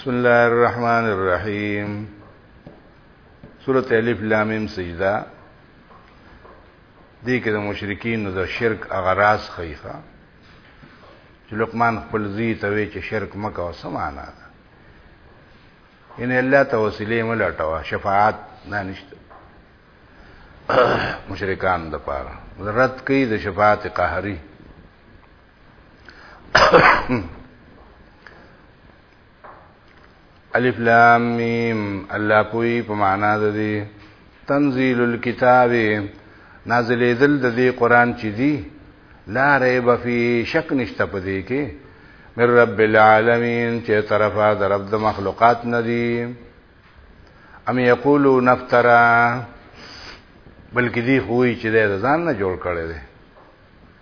بسم الله الرحمن الرحیم سورۃ الف لام میم سجدہ دې کې د مشرکین نو د شرک اغراض خیفه چې لقمان خپل زی ته وی چې شرک مکه او سمانا ده ان الله ته وسیله ملټوا شفاعت نه نشته مشرکان د پاره رد کوي د شفاعت قهري الف لام میم الله پوی په معنا ده دي تنزيل الكتاب نازل دل د دې قران چې دي لا ريب فی شک نشته په دې کې من رب العالمین چې طرفه د رب د مخلوقات ندي ام یقولو نفترا بلکې دی خوې چې د ځان نه جوړ کړي دي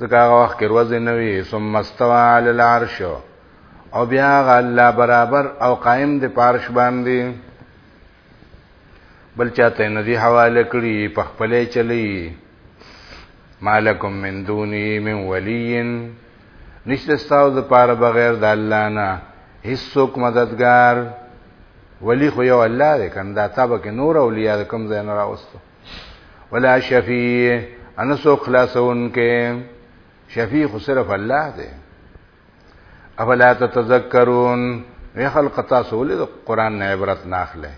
ځکه هغه وخت کې ورځې نه وي ثم استوى على العرش او بیا هغه الله برابر او قائم دی پارش باندې بل چاته نه دی حواله کړی په خپلې چلی مالکم من دونی من ولی نشته ستاسو د پاره بغیر د الله نه هیڅوک مددگار ولی خو یو الله دی کنده تا به نور اولیاء کوم ځای نه راوستو ولا شفیع انا سو خلاصون کې شفیع خو صرف الله دی افلا تتذکرون وی خلق تاسو له قران نه عبرت نه اخلي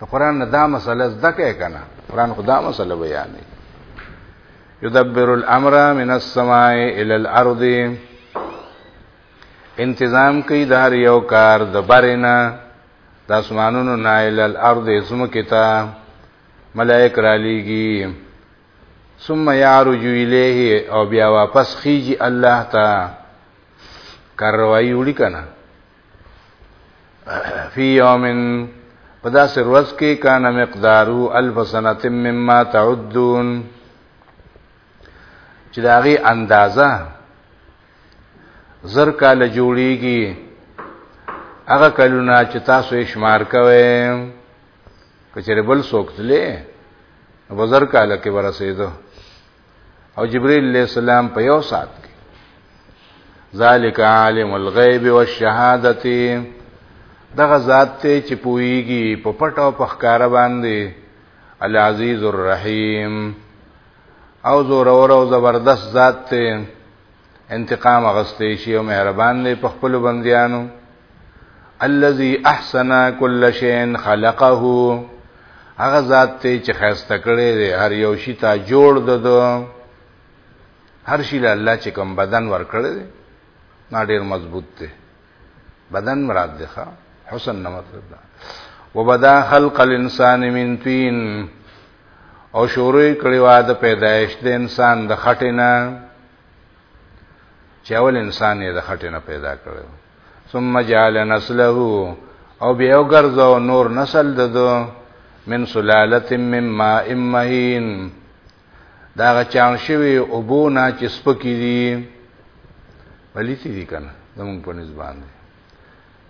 ته قران نه دا مسله زده کې کنه قران خدا مسله بیانې یدبر الامر من السماء الى الارض انتظام کوي دار یو کار د برینا د اسمانونو نایل الارض زمکه تا ملائک را لېږي ثم يعرج الیه او بیا واپس خيږي الله ته کاروایی وړي کنه فی یوم پدا سر ورځ کې کان مقدارو الف سنه مما تعدون چې داغي اندازه زر کاله جوړیږي هغه کلونه چې تاسو یې شمار کوئ کچره بل سوکتلې په زر کاله کې ورسېدو او جبرئیل علیہ السلام په یو سات کې ذالک عالم الغیب والشهادت دغه ذات ته چې پويږي په پټ او په ښکارا باندې العزیز الرحیم او زور اور او زبردست ذات ته انتقام غستې شي او مهربان دی په خپل بنديانو الذي احسن كل شيء خلقه هغه ذات ته چې خسته کړي دی هر یو شي ته جوړ ددو هر شي له الله چې کوم بدن ور کړی دی نا ډیر مضبوط دی بدن مراد دی ښا حسن نه مطلب دا وبدا خلق الانسان من طين او شروع کړي وا د پیدایش د انسان د خټینه چې اول انسان یې د خټینه پیدا کړو ثم جعل نسله او بیا وګرځاو نور نسل ددو من سلاله من ماء مهین دا غچان شوی او بونا چې سپکی دي ولیتی دي کنه زمون په نسبت باندې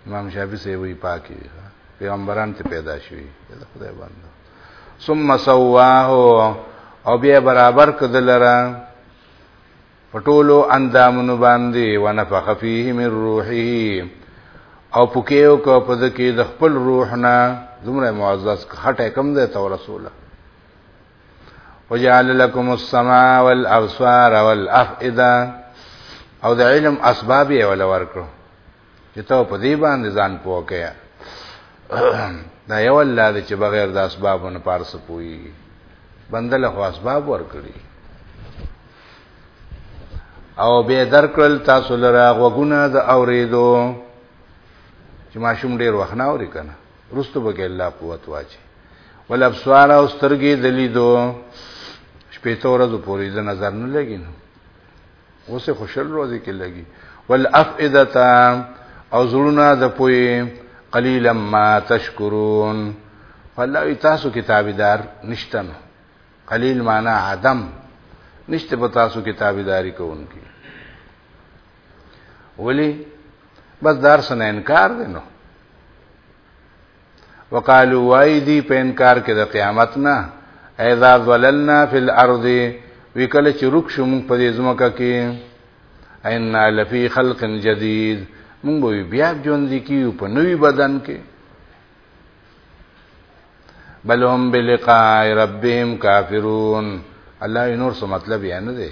امام شافعي سي وی پاکي دي پیغمبران ته پیدا شوي دا خدای باندې ثم سواه او بیا برابر کدلره پټولو اندامونو باندې ونفخ فيه من روحه او پکېو کو پد کې د خپل روح نه زمره معزز خټه کم ده تو رسوله وجعل لكم السماء والابصار والافئده او د علم اسباب یې ولا ورکړو چې ته په دې باندې ځان پوکیا دا یو الله دې چې بغیر د اسبابو نه پارس پوي بندل خو اسباب ورکړي او به درکل تاسو لره غوګونه د اوریدو چې ماشوم ډیر وخت نه اوري کنه رستو بګی الله قوت واچي ول ابصار او سترګې د لیدو شپې ته ورځو پورې د نظر نه لګي نو اوس خوشل روزي کې لګي ول افئده او زړونه د پوي قليلا ما تشکرون فالله تاسو کتابدار نشته نو قلیل معنا عدم نشته په تاسو کتابداري کوونکی ولی بس دار سن انکار دی نو وقالو وای دی په انکار کې د قیامت نه اذا ظللنا فی الارض وکله چې رک شو موږ په دې ځمکه کې ان لفی خلق جدید موږ به بیا ژوند دي کیو په نوې بدن کې بل هم بلقاء ربهم کافرون الله نور څه مطلب یې نه دی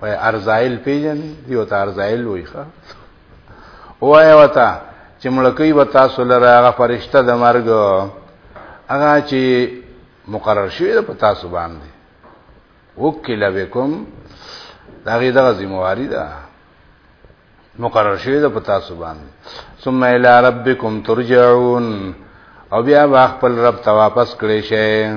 وای ارزایل پیژن دیو ته ارزایل وای ښا وای وتا چې ملکی و تاسو لره هغه فرشته د مرګ هغه چې مقرر شوی د پتا سو باندې وکیل بكم دا غي دغه ذمہواری ده مقرر شوی د پتا سو باندې ثم الى ربكم ترجعون او بیا خپل رب ته واپس کړی شئ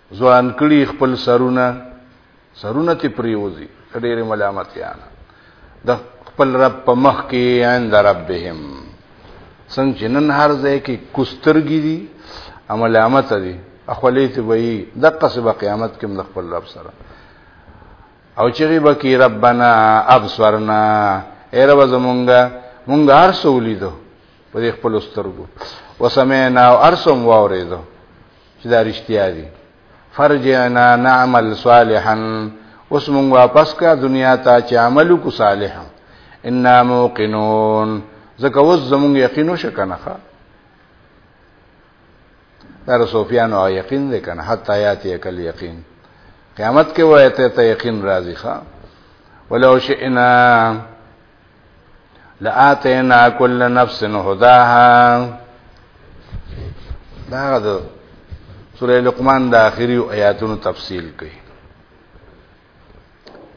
ځوان کړي خپل سرونه سرونه تی پریوزی ډېر ملامتیان د خپل رب په مخ کې عند ربهم څنګه چې نن هر ځای کې کوسترګي دي عملامت دي اخولې ته وایي د قصب قیامت کې د خپل رب سره او چې غي بکی ربنا ابصرنا اے رب زمونږه مونږ هر څه ولیدو په خپل سترګو وسمعنا او ارسم واوریدو چې دا رښتیا دي فرجعنا نعمل صالحا اوس مونږ واپس کا دنیا ته چې عمل کو صالح ان موقنون زکه اوس زمونږ یقینو شکنه ښا در سفیان او یقین دې کنه حتی یات یکل یقین قیامت کې وایته ته یقین راځي ښا ولو شئنا لآتینا کل نفس هداها دا د سورې لقمان د اخیری آیاتونو تفصیل کوي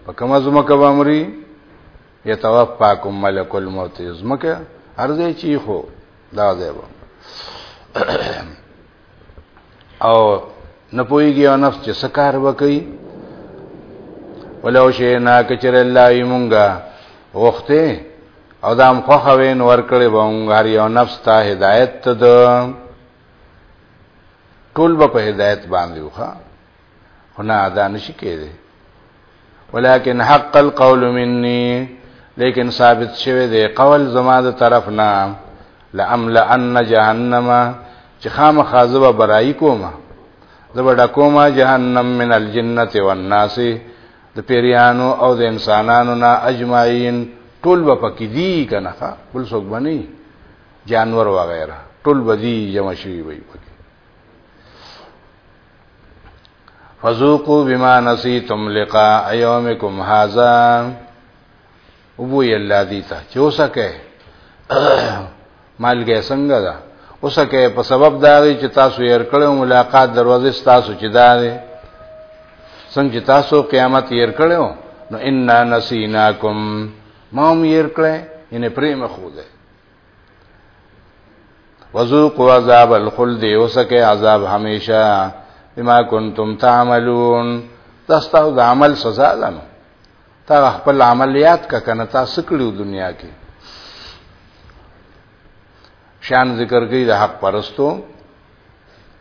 په کومه زمکه بامري یتوفاکم ملک الموت زمکه ارزه چی خو دا ځای او نه پويږي او نفس چې سکار وکي ولو شي نا کچر الله یمونګه وخته او دام خوخه وین ورکړې بونګار یو نفس ته هدایت ته ټول به په هدایت باندې وخه خو نه ادا نشي کېده ولكن حق القول مني لیکن ثابت شوه دی قول زما د طرف نه لاملا ان جهنم چې خامخا زبا برای کوم زبا ډکوما جهنم من الجنه والناس د پیریانو او د انسانانو نه اجمعین ټول به پکې دي کنه بل څوک باندې جانور وغیرہ ټول به دي جمع شي وي پکې فذوقوا بما نسيتم لقاء يومكم هذا ابو يلا دي ته چوسکه مالګه څنګه ده اوسکه په سبب دا دی چې تاسو یې کړو ملاقات دروازه تاسو چې دا دی څنګه تاسو قیامت یې کړو نو ان نسیناکم ما هم یې کړې ان پریم خو ده وذوقوا عذاب الخلد وسکه عذاب همیشه بما کنتم تعملون تاسو د عمل سزا ده نو تا خپل عملیات کا کنه تاسو کړو دنیا کې شان ذکر کوي د حق پرستو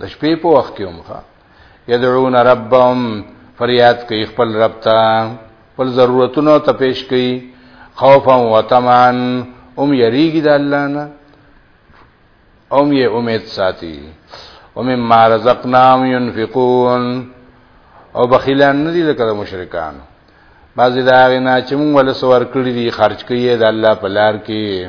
د شپې په وخت کې هم ښه يدعون ربهم فریاد کوي خپل رب ته خپل ضرورتونو ته پیش کوي خوفا وطمعا هم یریږي د الله نه هم یې امید ساتي ومما رزقناهم ينفقون او بخیلان نه دي لکه د مشرکانو بعضی دا غنا چې موږ ول سوار کړی دي خرج کوي د الله په لار کې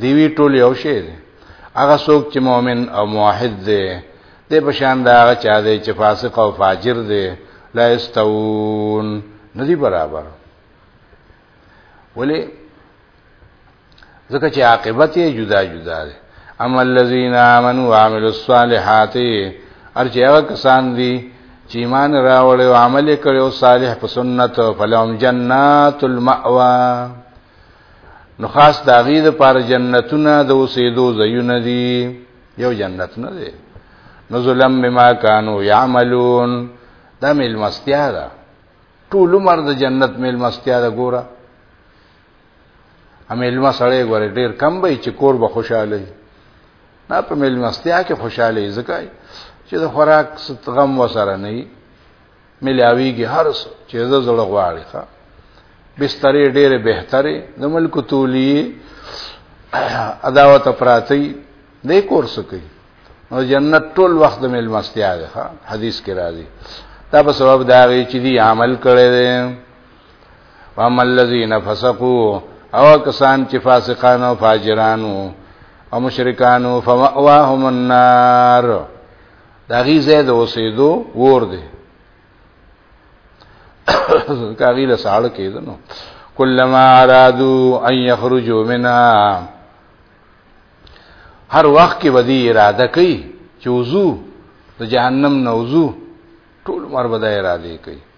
دیوی ټول یو شی دی هغه څوک چې مؤمن او موحد دی د بشان دا هغه چا دی چې فاسق او فاجر دی لا استوون ندی برابر ولی ځکه چې عاقبت یې جدا جدا دی اما الذين امنوا وعملوا الصالحات ارجه هغه کسان دي چې ایمان راوړل او عمل کړو صالح په سنت فلهم جنات المأوا نو خاص د هغې دپاره جنتونه د اوسېدو ځایونه دي یو جنت نه دی نزلا بما کانو یعملون دا میلمستیا ده ټول عمر د جنت میلمستیا ده ګوره امیلما سړی ګوره ډیر کم به چې کور به خوشاله وي نه په میلمستیا کې خوشاله ځکه چې د خوراک ستغم وسره نه وي ملاویږي هر څه چې زړه غواړي ښا بسترې ډېره بهتري د ملک تولی اداوت پراتی دې کورس کوي نو جنت ټول وخت د مل مستیا ده ښا حدیث کې راځي دا په سبب دا غي چې دی عمل کړي دي وامل الذين فسقوا او کسان چې فاسقان او فاجرانو او مشرکانو فمأواهم النار د هغې ځای د اوسېدو ور دی که هغې له ساړه کېده نو کلما ارادو ان یخرجو منا هر وخت کې به دې اراده کوي چې وضو د جهنم نه وضو ټول مر به دا اراده کوي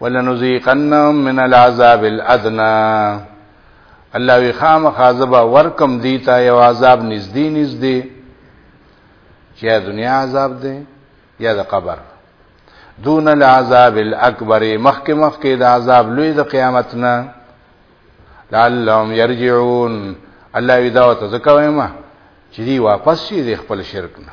ولنذيقنهم من العذاب الادنى الله وی خامخا زبا ورکم دیتا یو عذاب نږدې نږدې چې دنیا عذاب دی یا د قبر دون العذاب الاکبر مخک مخک د عذاب لوی د قیامت نه لعلهم يرجعون الله وی دا ته ځکه وایم چې دی واپس شي د خپل شرک نه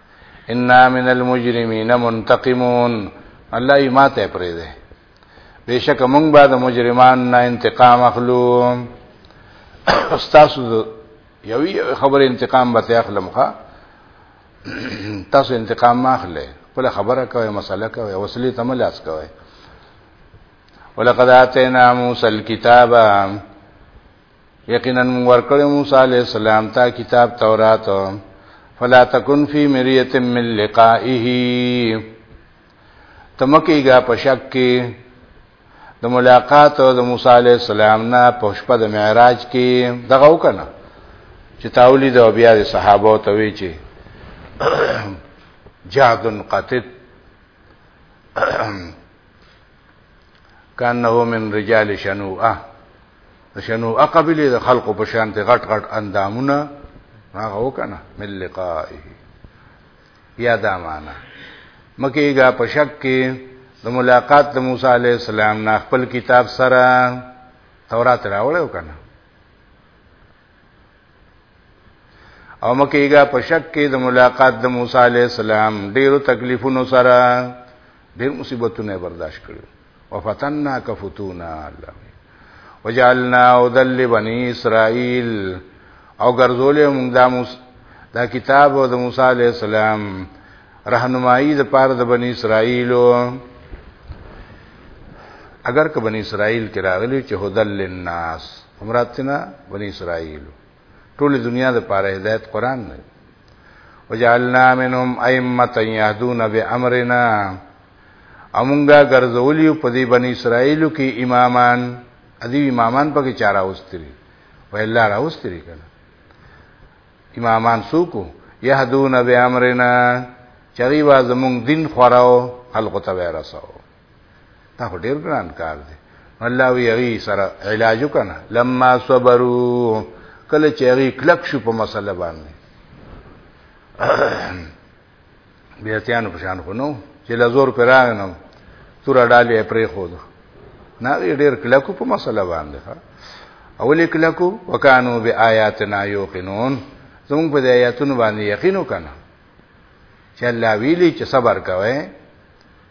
انا من المجرمین منتقمون الله یې ماته پرې ده بشک مونږ به د مجرمان نه انتقام اخلو تاسو یو خبر انتقام به اخلم ښا تاسو انتقام ما اخلئ خپل خبره کوي مسله کوي وسلې ته ملاس کوي ولقد اتینا موسی الكتاب یقینا موږ ورکړو موسی علی السلام ته کتاب تورات فلا تکن فی مریه من لقائه تمکیګه په شک کې د ملاقات د موسی علی السلام نه په شپه د معراج کې دغه وکنه چې تاولی د بیا د صحابه ته وی چې جهاد قتت کانه من رجال شنوءه د شنوءه قبيله د خلقو په شان ته غټ غټ اندامونه هغه وکنه مل لقائه یا دا معنا مکیګه په شک کې د ملاقات د موسی عليه السلام نه خپل کتاب سره تورات راوړل وکنه او مکیګه په شک کې د ملاقات د موسی علی السلام ډیرو تکلیفونو سره ډیر مصیبتونه برداشت کړو وفتننا کفتونا الله وجعلنا ذل بنی اسرائیل او ګرځولې موږ د موسی دا کتاب او د موسی علی السلام راهنمایي د پاره د بنی اسرائیلو اگر که بنی اسرائیل کې راغلی چې هدل للناس همراتنا بنی اسرائیل ټول دنیا د پاره هدایت قران نه وجعلنا منهم ائمه يهدون بامرنا امونګه ګرځولی په دې بنی اسرائیل کې امامان ادي امامان پکې چارا واستري ویلا را واستري کنه امامان سوکو يهدون بامرنا چغي وا زمونږ دین خوراو خلق ته ورسو دا خو ډیر ګران کار دی الله وی هغه سره علاج وکنه لما صبروا کله چې هغه کلک شو په مسله باندې بیا تیانو پشان خو نو چې لزور پر راغنم تور ډالې پرې خو دو نه ډیر کلکو په مسله باندې ها اولې کلکو وکانو بیااتنا یوقنون زموږ په آیاتونو باندې یقین وکنه چې الله ویلي چې صبر کوئ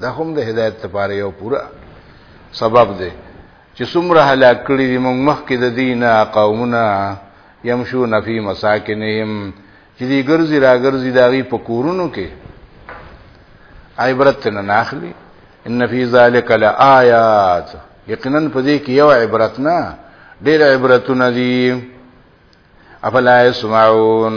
دا هم د هدایت لپاره یو پورا سبب دی چې څومره هلاک کړي دي موږ مخکې د دینه قومونه يمشون فی مساکنهم چې دی ګرځي را ګرځي داغي په کورونو کې عبرت نه ناخلی ان فی ذلک لآیات یقینا په دې کې یو عبرت نه ډېر عبرتونه دي افلا يسمعون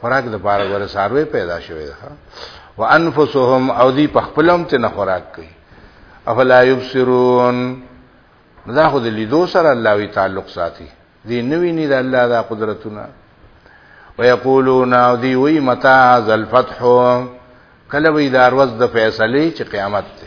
خوراک د پاره ور ساروي پیدا شوی ده وانفسهم او دی په خپلم ته نه خوراک کوي افلا یبصرون دا خو د لیدو سره الله وی تعلق ساتي دی نوی نه د الله دا قدرتونه ويقولون او دی وی متا ذا الفتح کله وی داروز د فیصله چې قیامت ته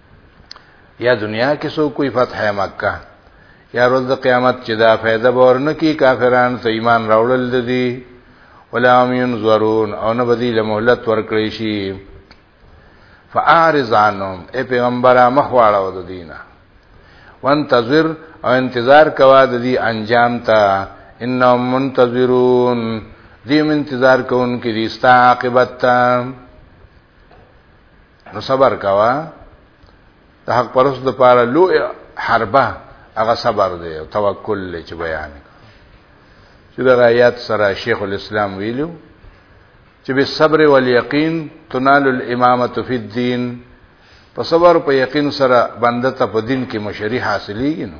یا دنیا کې سو کوئی فتح مکه یا روز د قیامت چې دا فائدہ باور نه کی کافرانو ته ایمان راوړل دي ولا هم ينظرون او نه بدی له مهلت ورکړي شي فاعرض عنهم اے پیغمبره مخواړو د دینه وانتظر او انتظار کوا د دې انجام ته انهم منتظرون دیم انتظار کوونکې دي ستا عاقبت ته نو صبر کوا د حق پرس د پاره لو حربه هغه صبر دی او توکل لې چې بیان چې د آیات سره شیخ الاسلام ویلو چې به صبر او یقین تنال الامامه فی الدین په صبر په یقین سره بنده ته په دین کې مشری حاصلېږي نو